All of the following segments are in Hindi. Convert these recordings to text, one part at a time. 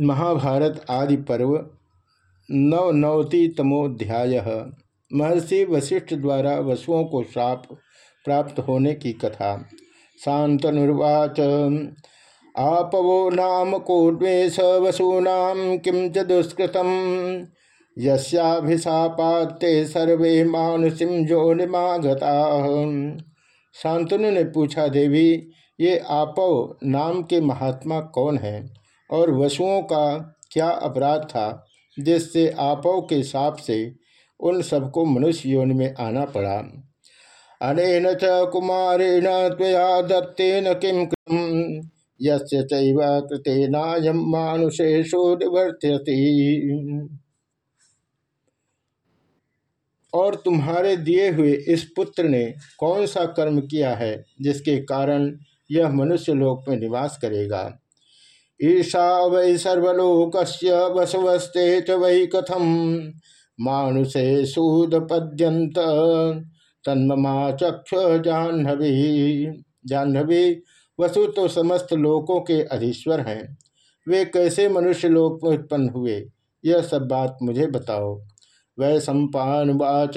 महाभारत आदि पर्व नवनवतितमोध्याय। महर्षि वशिष्ठ द्वारा वसुओं को श्राप प्राप्त होने की कथा। शांतनुर्वाच। आपवो नाम कोड्वेश वसूनाम किम च दुष्कृतम। यस्याभिशापाते सर्वे मानुषिम जोनिमागता शांतनु ने पूछा, देवी, ये आपव नाम के महात्मा कौन है? और वसुओं का क्या अपराध था, जिससे आपव के साप से उन सबको मनुष्य योनि में आना पड़ा। अनेन च कुमारेण त्वया दत्तेन किम यस्य मानुषेषु निवर्त्यति। और तुम्हारे दिए हुए इस पुत्र ने कौन सा कर्म किया है, जिसके कारण यह मनुष्य लोक में निवास करेगा? ईशा वै सर्वलोक वसवस्ते च वै कथम? मानुषे सूदपद्यंत तन्ममा चक्ष जाह्नवी। जाह्नवी वसु तो समस्त लोकों के अधीश्वर हैं। वे कैसे मनुष्य लोक में उत्पन्न हुए? यह सब बात मुझे बताओ। वै सम्पावाच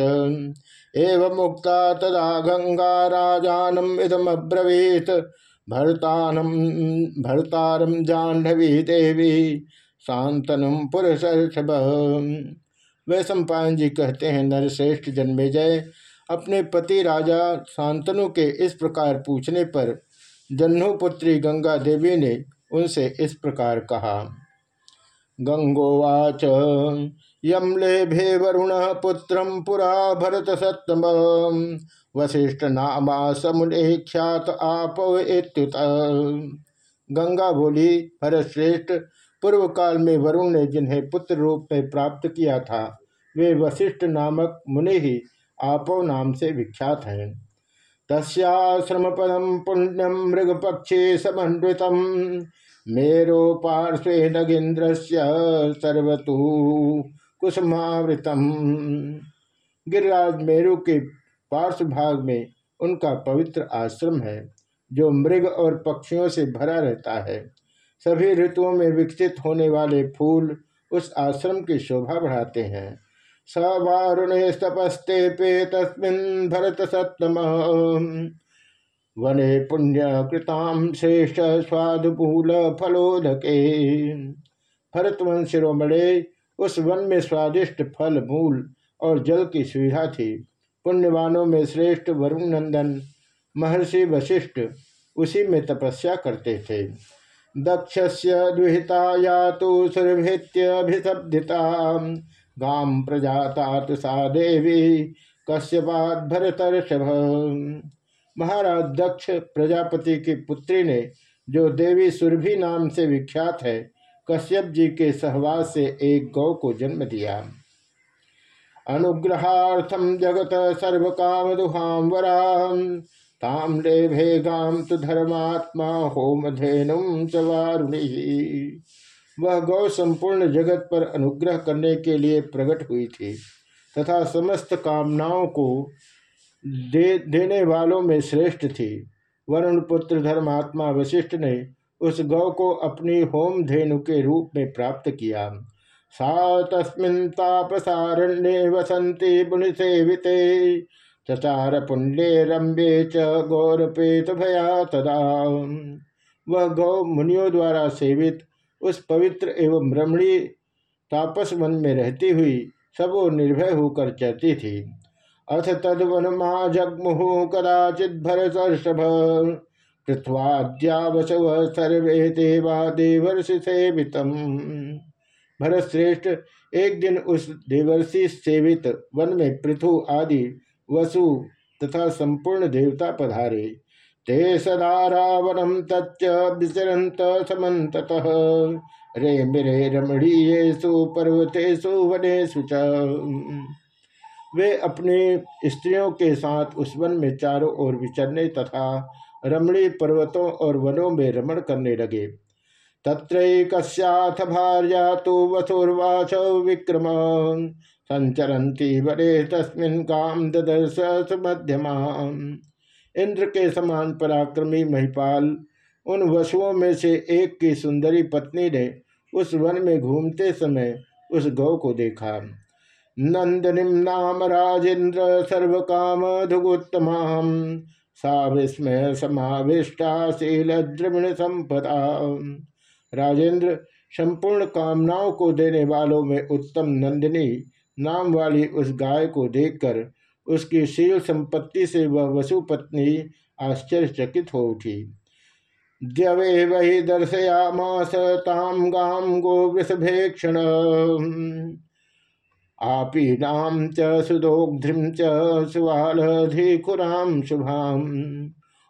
एवं मुक्ता तदा गंगा राजानम इदम अब्रवीत। भरतानम भरतारम जाह्नवी देवी शांतनुम पुरुष वह सम्पायन जी कहते हैं, नरश्रेष्ठ जन्मे जय। अपने पति राजा शांतनु के इस प्रकार पूछने पर जन्होपुत्री गंगा देवी ने उनसे इस प्रकार कहा, गंगोवाच यम लेभे वरुण पुत्र पुरा भरत सत्तम वशिष्ठ नामा समुने ख्यात आप गंगा बोली, भरतश्रेष्ठ पूर्व काल में वरुण ने जिन्हें पुत्र रूप में प्राप्त किया था, वे वशिष्ठ नामक मुनि ही आपो नाम से विख्यात हैं। तस्श्रम पदम पुण्यम मृगपक्षे समन्वित मेरो पार्श्वे नगेन्द्र सर्वतु कुसुमावृतम। गिरिराज मेरु के पार्श्व भाग में उनका पवित्र आश्रम है, जो मृग और पक्षियों से भरा रहता है। सभी ऋतुओं में विकसित होने वाले फूल उस आश्रम की शोभा बढ़ाते हैं। सवारुणे तपस्ते पे तस्मिन भरत सत्तम वने पुण्य कृताम श्रेष्ठ स्वादुपूल फलोदके। भरतवन शिरोमणे उस वन में स्वादिष्ट फल, मूल और जल की सुविधा थी। पुण्यवानों में श्रेष्ठ वरुण नंदन महर्षि वशिष्ठ उसी में तपस्या करते थे। दक्ष से दुहिता या तो सुरभित्यभिशब्दिता गाम प्रजाता सा देवी कश्यपात भरतर्षभ महाराज दक्ष प्रजापति की पुत्री ने, जो देवी सुरभि नाम से विख्यात है कश्यप जी के सहवास से एक गौ को जन्म दिया। अनुग्रहार्थम जगत सर्व काम दुहाम वराम ताम लेभे गाम तो धर्मात्मा होम धेनुम चवारुणी वह गौ संपूर्ण जगत पर अनुग्रह करने के लिए प्रकट हुई थी, तथा समस्त कामनाओं को दे, देने वालों में श्रेष्ठ थी। वरुण पुत्र धर्मात्मा वशिष्ठ ने उस गौ को अपनी होम धेनु के रूप में प्राप्त किया। सा तस्मिन् वसंती मुनिसेविते। चचार पुण्य रम्ये च गौरपेत भया तदा। वह गौ मुनियों द्वारा सेवित, उस पवित्र एवं रमणीय तापस वन में रहती हुई सब निर्भय होकर चलती थी। अथ तदवन मा जगमुहु कदाचित भरतर्षभ पृथ्वाद्यावसव सर्वे देवा देवर्षि सेवितम भरत श्रेष्ठ एक दिन उस देवर्षि सेवित वन में पृथु आदि वसु तथा संपूर्ण देवता पधारे। ते सदा रावणम तच्च विचरंत समत रे मेरे रमणीयेशु पर्वतेषु वनेशु वे अपने स्त्रियों के साथ उस वन में चारों ओर विचरने तथा रमणीय पर्वतों और वनों में रमण करने लगे। तत्रैकस्याथ भार्या तो वसुर्वाच विक्रम। संचरती वरे तस्मिन काम ददर्श मध्यमा इंद्र के समान पराक्रमी महिपाल, उन वसुओं में से एक की सुंदरी पत्नी ने उस वन में घूमते समय उस गौ को देखा। नंदनिम नाम राजेंद्र सर्व काम धुगोत्तमा सा विस्मय समाविष्टा शील द्रविण संपदा राजेंद्र, संपूर्ण कामनाओं को देने वालों में उत्तम नंदिनी नाम वाली उस गाय को देखकर उसकी शील संपत्ति से वह वसुपत्नी आश्चर्यचकित हो उठी। द्यवे वही दर्शयामास ताम गाम गो वृषभेक्षण। आपीनाम च सुदोग्ध्रिम च सुवालधिकुराम शुभाम।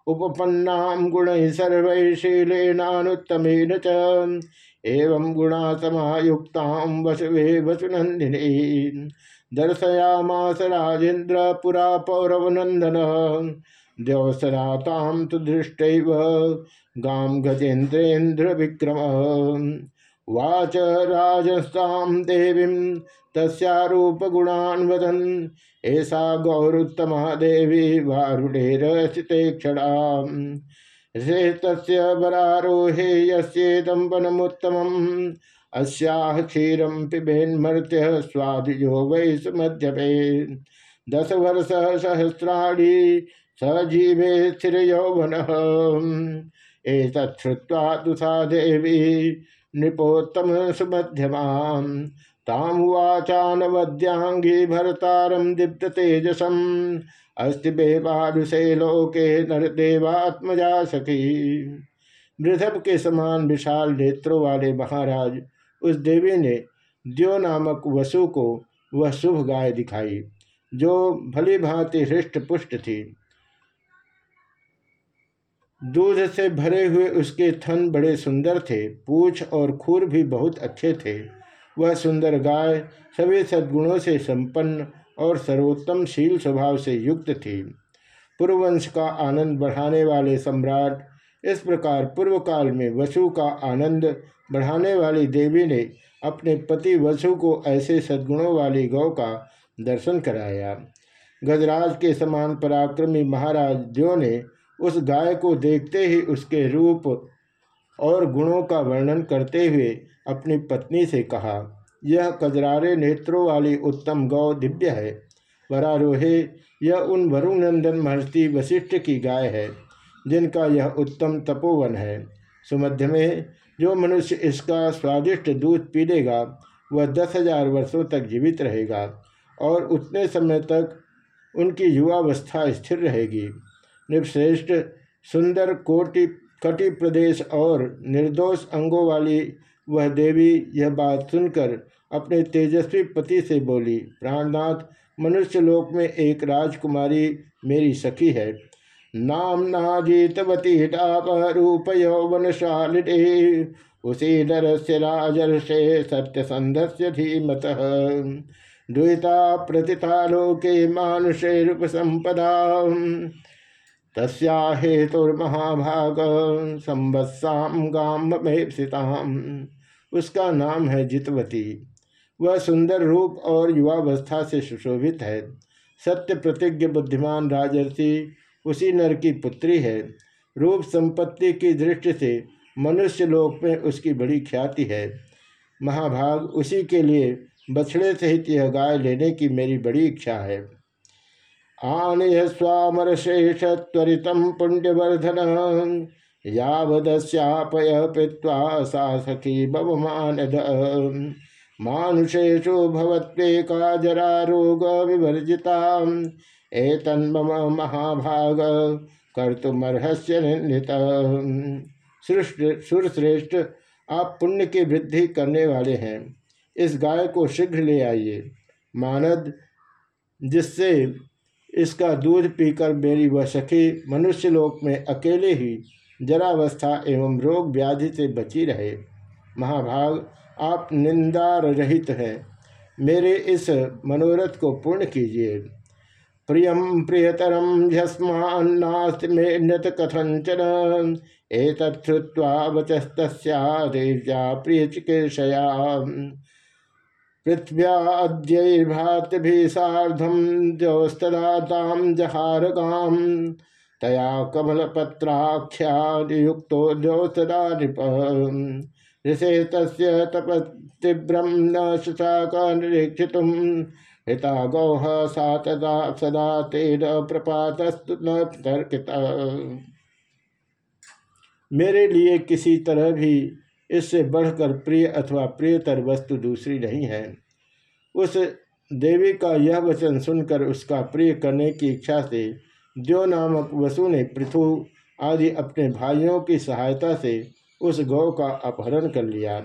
उपपन्नाम गुण सर्वशीलेनानुत्तमेन च। एवं गुणा समायुक्ताम वसुवे वसुनंदिनी दर्शयामास राजेन्द्र पुरा पौरवनंदन द्यवसराताम तो दृष्ट गाम गजेन्द्रेन्द्र विक्रम। वाच राजस्ताम देवी तस्रूप गुणान वदन। ऐसा गौरुत्तमा देवी वारुणेर स्थिते क्षणा तस्य बरारोहे यस्येदं वनमुत्तमम् अस्याह क्षीरं पिबेन्मर्त्य स्वादिजो वै सुमध्यपे। दस वर्ष सहस्राणि सजीवे स्थिर यौवन एतच्छ्रुत्वा तुषा देवी नृपोत्तम सुमध्यमा तामुवाचानवद्यांगी भरतारम दीप्त तेजसम अस्ति बेबारुषे लोके नर देवात्मजा सखी। मृधप के समान विशाल नेत्रों वाले महाराज, उस देवी ने द्यो नामक वसु को वह शुभ गाय दिखाई, जो भली भांति हृष्ट पुष्ट थी। दूध से भरे हुए उसके थन बड़े सुंदर थे, पूछ और खूर भी बहुत अच्छे थे। वह सुंदर गाय सभी सद्गुणों से संपन्न और सर्वोत्तम शील स्वभाव से युक्त थी। पूर्ववंश का आनंद बढ़ाने वाले सम्राट, इस प्रकार पूर्व काल में वसु का आनंद बढ़ाने वाली देवी ने अपने पति वसु को ऐसे सद्गुणों वाली गौ का दर्शन कराया। गजराज के समान पराक्रमी महाराज द्यो ने उस गाय को देखते ही उसके रूप और गुणों का वर्णन करते हुए अपनी पत्नी से कहा, यह कजरारे नेत्रों वाली उत्तम गौ दिव्य है। वरारोहे, यह उन वरुणनंदन महर्षि वशिष्ठ की गाय है, जिनका यह उत्तम तपोवन है। सुमध्य में, जो मनुष्य इसका स्वादिष्ट दूध पी लेगा वह दस हज़ार वर्षों तक जीवित रहेगा और उतने समय तक उनकी युवावस्था स्थिर रहेगी। निपश्रेष्ठ सुंदर कोटि, कटि प्रदेश और निर्दोष अंगों वाली वह देवी यह बात सुनकर अपने तेजस्वी पति से बोली, प्राणनाथ, मनुष्य लोक में एक राजकुमारी मेरी सखी है। नाम नाजीतवती रूप यौवनशालिनी उसी नर से राजर्षे सत्य संधस्य धीमत। द्विता प्रतिता लोके मानुषे रूप संपदा। तस्या हेतुर्महाभाग संवत्साम गाम उसका नाम है जितवती। वह सुंदर रूप और युवावस्था से सुशोभित है। सत्य प्रतिज्ञ बुद्धिमान राजर्षि, उसी नर की पुत्री है। रूप संपत्ति की दृष्टि से मनुष्य लोक में उसकी बड़ी ख्याति है। महाभाग उसी के लिए बछड़े सहित यह गाय लेने की मेरी बड़ी इच्छा है। आनय स्वामरशेष त्वरित पुण्यवर्धन। यावदस्यापय पीत्वा सा सखी बवमानद मानुषेषु भवत्वेका जरा रोग विवर्जिता एतन्मम महाभाग कर्तुमर्हस्य निंदित सुरश्रेष्ठ, आप पुण्य की वृद्धि करने वाले हैं। इस गाय को शीघ्र ले आइए। मानद, जिससे इसका दूध पीकर मेरी वह सखी मनुष्य लोक में अकेले ही जरावस्था एवं रोग व्याधि से बची रहे। महाभाग, आप निंदार रहित हैं। मेरे इस मनोरथ को पूर्ण कीजिए। प्रियम प्रियतरम झस्मान्नास्त में नत कथंचन एतत्वा वचस्त देव्या प्रिय चिकित्सया पृथ्व्याद्यैर्भातभिः सार्धं द्यौस्तदातां जहारगां तया कमलपत्राख्यायुक्तो द्यौस्तदा नृप ऋषे तस्य तपस्तीव्रम न शुशाक निरीक्षित हिता गौह सा तदा सदा तेन प्रपातस्तु न तर्किता। मेरे लिए किसी तरह भी इससे बढ़कर प्रिय अथवा प्रियतर वस्तु दूसरी नहीं है। उस देवी का यह वचन सुनकर उसका प्रिय करने की इच्छा से द्यो नामक वसु ने पृथु आदि अपने भाइयों की सहायता से उस गौ का अपहरण कर लिया।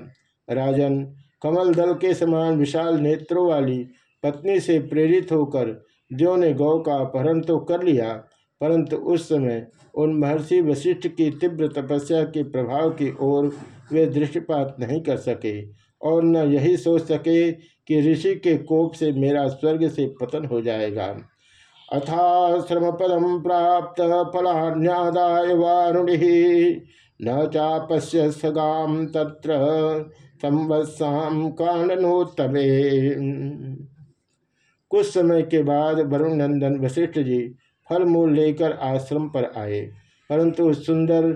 राजन, कमल दल के समान विशाल नेत्रों वाली पत्नी से प्रेरित होकर जो ने गौ का अपहरण तो कर लिया परंतु उस समय उन महर्षि वशिष्ठ की तीव्र तपस्या के प्रभाव की ओर वे दृष्टिपात नहीं कर सके और न यही सोच सके कि ऋषि के कोप से मेरा स्वर्ग से पतन हो जाएगा। अथा पदम प्राप्त फलान्यादाय वारुणि न चापश्य सगाम तत्र संवत्साम काननोत्तमे। कुछ समय के बाद वरुण नंदन वशिष्ठ जी फल मूल लेकर आश्रम पर आए। परंतु सुंदर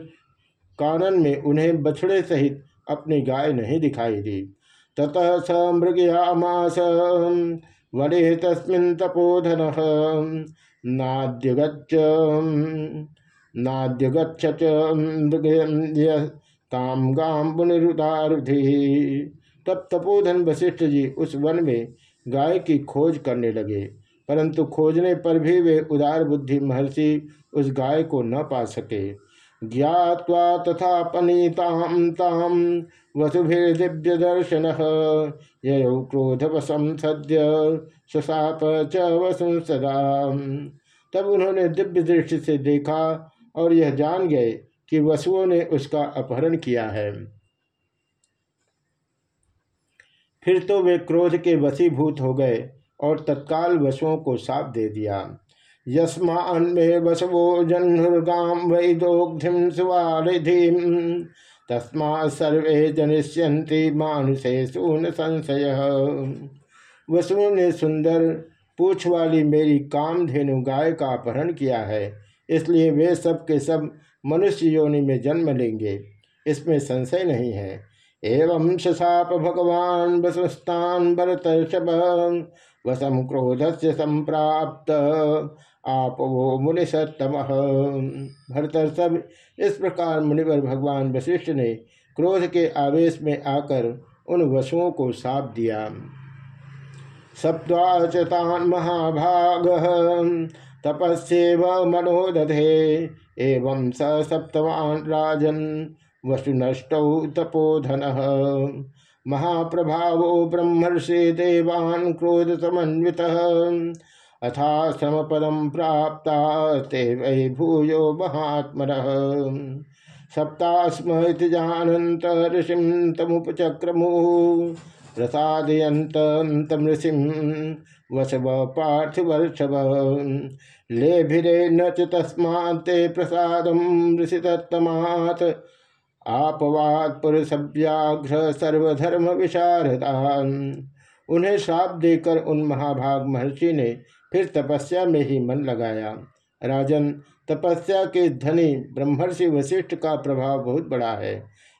कानन में उन्हें बछड़े सहित अपनी गाय नहीं दिखाई दी। ततः स मृगयामास वरे तस्मिन् तपोधन, नाद्यगच्छ नाद्यगच्छ ताम गाम पुनरुदारुधि। तब तपोधन वशिष्ठ जी उस वन में गाय की खोज करने लगे। परंतु खोजने पर भी वे उदार बुद्धि महर्षि उस गाय को न पा सके। ज्ञावा तथा पनीताम ताम वसुभिर्दिव्य दर्शन यो क्रोधवसम सद्य ससाप च वसु सदा। तब उन्होंने दिव्य दृष्टि से देखा और यह जान गए कि वसुओं ने उसका अपहरण किया है। फिर तो वे क्रोध के वसीभूत हो गए और तत्काल वसुओं को साप दे दिया। यस्मान्मे वसवो जन्नुर्गाम वैदोग्धिम सुवारिधिम तस्मा सर्वे जनिष्यंति मानुषे सून संशय। वसुओं ने सुंदर पूछ वाली मेरी कामधेनु गाय का अपहरण किया है। इसलिए वे सब के सब मनुष्य योनि में जन्म लेंगे। इसमें संशय नहीं है। एवं शशाप भगवान वसुस्तान भरत वसम क्रोध से संप्राप्त। आप वो मुनि भरतर सब इस प्रकार मुनिवर भगवान वशिष्ठ ने क्रोध के आवेश में आकर उन वसुओं को साप दिया। सप्ताचतान महाभाग। तपस्व मनोदधे एवं स सप्तवान राजन। वसुनष्ट तपोधन महाप्रभावो ब्रह्मर्षि देवान क्रोध समन्वित अथाश्रम पदम प्राप्त ते वै भूयो महात्म सप्तास्म जानत ऋषिम तमुपचक्रमु। प्रसादयंत ऋषिम वसव पार्थिवर्षभ लेभिरे न तस्माते प्रसाद ऋषि आपवाद पुरुषव्याघ्र सर्वधर्म विशारदान उन्हें श्राप देकर उन महाभाग महर्षि ने फिर तपस्या में ही मन लगाया। राजन, तपस्या के धनी ब्रह्मर्षि वशिष्ठ का प्रभाव बहुत बड़ा है।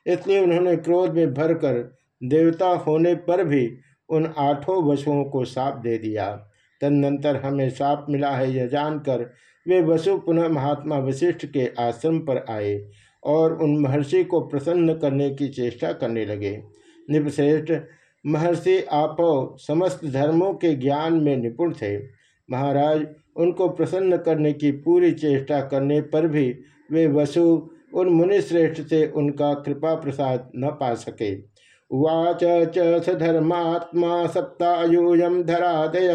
इसलिए उन्होंने क्रोध में भरकर देवता होने पर भी उन आठों वसुओं को साप दे दिया। तदनंतर हमें साप मिला है यह जानकर वे वसु पुनः महात्मा वशिष्ठ के आश्रम पर आए। और उन महर्षि को प्रसन्न करने की चेष्टा करने लगे। निपश्रेष्ठ महर्षि आप समस्त धर्मों के ज्ञान में निपुण थे। महाराज उनको प्रसन्न करने की पूरी चेष्टा करने पर भी वे वसु उन मुनिश्रेष्ठ से उनका कृपा प्रसाद न पा सके। उवाच च सधर्मात्मा सप्तायूयम धरादय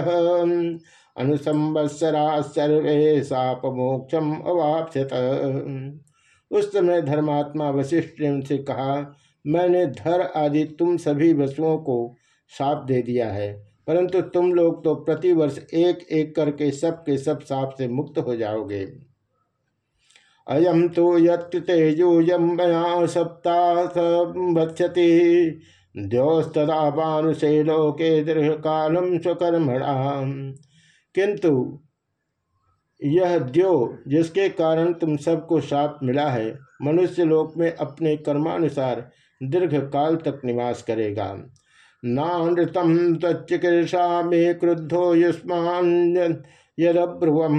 अनुसंवत्सरा सर्वे साप मोक्षम अवाप्यत उस समय धर्मात्मा वशिष्ठ ने उनसे कहा, मैंने धर आदि तुम सभी वसुओं को साप दे दिया है, परंतु तुम लोग तो प्रतिवर्ष एक एक करके सब के सब साप से मुक्त हो जाओगे। अयम तो येजूयम मया सप्ताहती द्योस्तदा मानुषे लोके दीर्घ कालम स्वकर्मणा। किंतु यह द्यो जिसके कारण तुम सबको साप मिला है, मनुष्य लोक में अपने कर्मानुसार दीर्घ काल तक निवास करेगा। नानृतम तच्चिकीर्षा में क्रुद्धो युष्मान यद्रुवम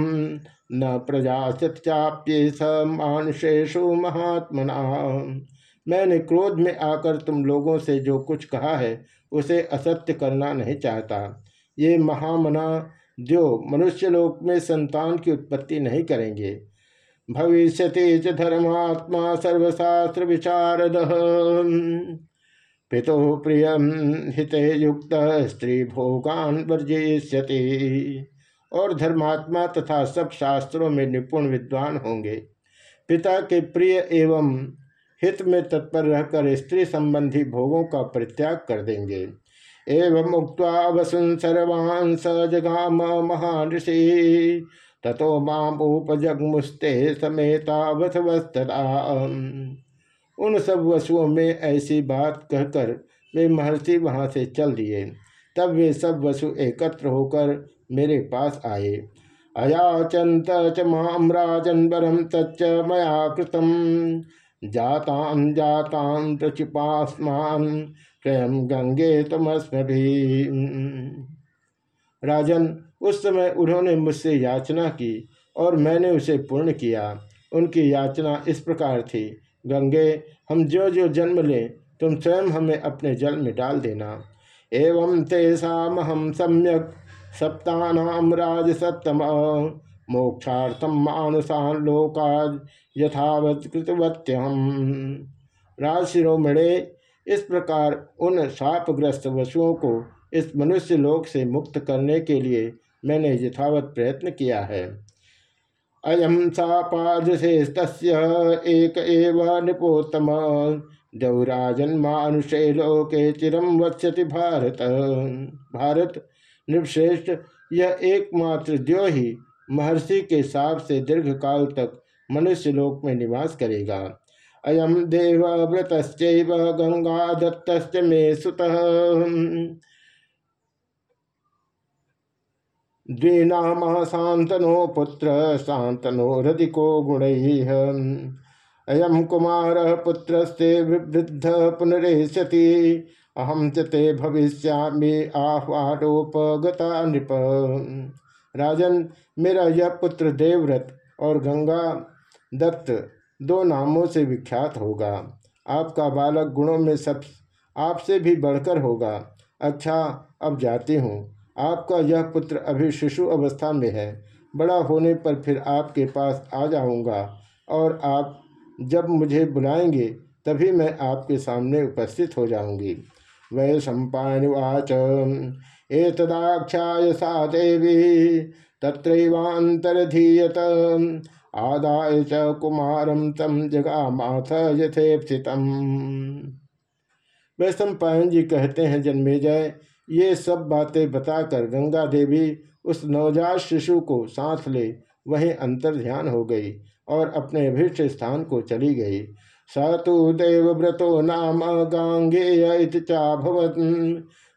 न प्रजा सत्याप्य स मानुषेशु महात्मना। मैंने क्रोध में आकर तुम लोगों से जो कुछ कहा है, उसे असत्य करना नहीं चाहता। ये महामना जो मनुष्यलोक में संतान की उत्पत्ति नहीं करेंगे। भविष्य च धर्मात्मा सर्वशास्त्र विचारद पितो प्रिय हित युक्त स्त्री भोगान वर्जयति और धर्मात्मा तथा सब शास्त्रों में निपुण विद्वान होंगे। पिता के प्रिय एवं हित में तत्पर रहकर स्त्री संबंधी भोगों का परित्याग कर देंगे। एवं मुक्त वसुन सर्वान् स जगाम महाऋषि तथो माम उपजगमुस्ते समेता उन सब वसुओं में ऐसी बात कहकर वे महर्षि वहाँ से चल दिए। तब वे सब वसु एकत्र होकर मेरे पास आए। अयाचंत च माम राजन तच्च मया कृतम। जातान जातान प्रचिपास्मान स्वयं गंगे तमस्म भी राजन, उस समय उन्होंने मुझसे याचना की और मैंने उसे पूर्ण किया। उनकी याचना इस प्रकार थी, गंगे, हम जो जो जन्म लें, तुम स्वयं हमें अपने जल में डाल देना। एवं तेषाम हम सम्यक सप्तानाम राज सप्तम मोक्षार्थम मानुषान लोकाज यथावत कृतवत्यम राजशिरोमणे इस प्रकार उन शापग्रस्त वसुओं को इस मनुष्य लोक से मुक्त करने के लिए मैंने यथावत प्रयत्न किया है। अयम सापादशेस्त एक एव निपोत्तम। जौराजन मानुषे लोके चिरम वत्स्यति भारत। भारत निश्रेष्ठ यह एकमात्र द्यो ही महर्षि के साप से दीर्घ काल तक मनुष्य लोक में निवास करेगा। अयम देव व्रत गंगा दत्त मे सुत। द्विनाम शांतनो पुत्र शांतनो हृदिको गुण। अयम कुमार पुत्रस्ते वृद्ध पुनरेशति। अहम ते भविष्यामि आह्वानोपगता नृप राजन, मेरा यह पुत्र देवव्रत और गंगा दत्त दो नामों से विख्यात होगा। आपका बालक गुणों में सब, आपसे भी बढ़कर होगा। अच्छा अब जाती हूँ। आपका यह पुत्र अभी शिशु अवस्था में है। बड़ा होने पर फिर आपके पास आ जाऊँगा और आप जब मुझे बुलाएँगे, तभी मैं आपके सामने उपस्थित हो जाऊँगी। वै सम्पावाच एतदाख्याय सा देवी तत्रैवान्तरधीयत। आदाय च कुमारम तम जगामाथ यथेप्सितम। वैश्वपायन जी कहते हैं जन्मेजय ये सब बातें बताकर गंगा देवी उस नवजात शिशु को सांस ले, वहीं अंतर ध्यान हो गई और अपने अभिष्ट स्थान को चली गई। स तो देवव्रतो नाम गांगेय चाभवत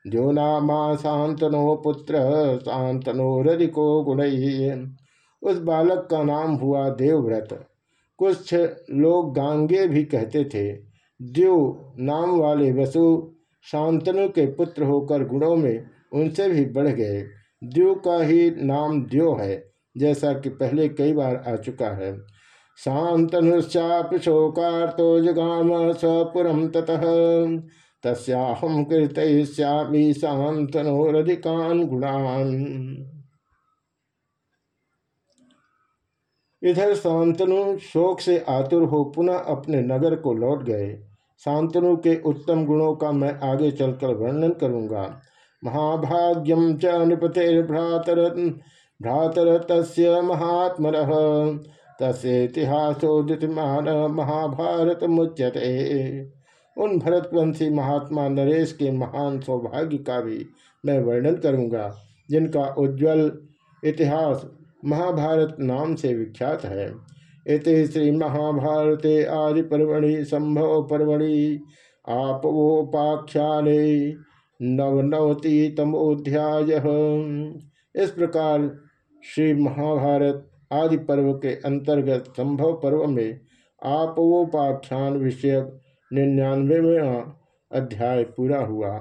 जो नामा शांतनो पुत्र, शांतनो रदिको गुण। उस बालक का नाम हुआ देवव्रत। कुछ लोग गांगे भी कहते थे द्यो नाम वाले वसु शांतनु के पुत्र होकर गुणों में उनसे भी बढ़ गए। द्यो का ही नाम द्यो है, जैसा कि पहले कई बार आ चुका है। शांतनुश्चापि शोकार्तो जगाम स्वपुरम ततः। तस्याहम कीर्तयिष्यामि शांतनोरधिकान गुणान। इधर शांतनु शोक से आतुर हो पुनः अपने नगर को लौट गए। शांतनु के उत्तम गुणों का मैं आगे चलकर वर्णन करूँगा। महाभाग्यम च नृपते भ्रातर तस्य महात्म तस्तिहासोदितमान महाभारत मुच्यते। उन भरतवंशी महात्मा नरेश के महान सौभाग्य का भी मैं वर्णन करूँगा, जिनका उज्ज्वल इतिहास महाभारत नाम से विख्यात है। इत श्री महाभारते आदि पर्वणि संभव पर्वणि आपोपाख्याने नवनवति तमोध्याय इस प्रकार श्री महाभारत आदि पर्व के अंतर्गत संभव पर्व में आपोपाख्यान विषयक निन्यानवेवा अध्याय पूरा हुआ।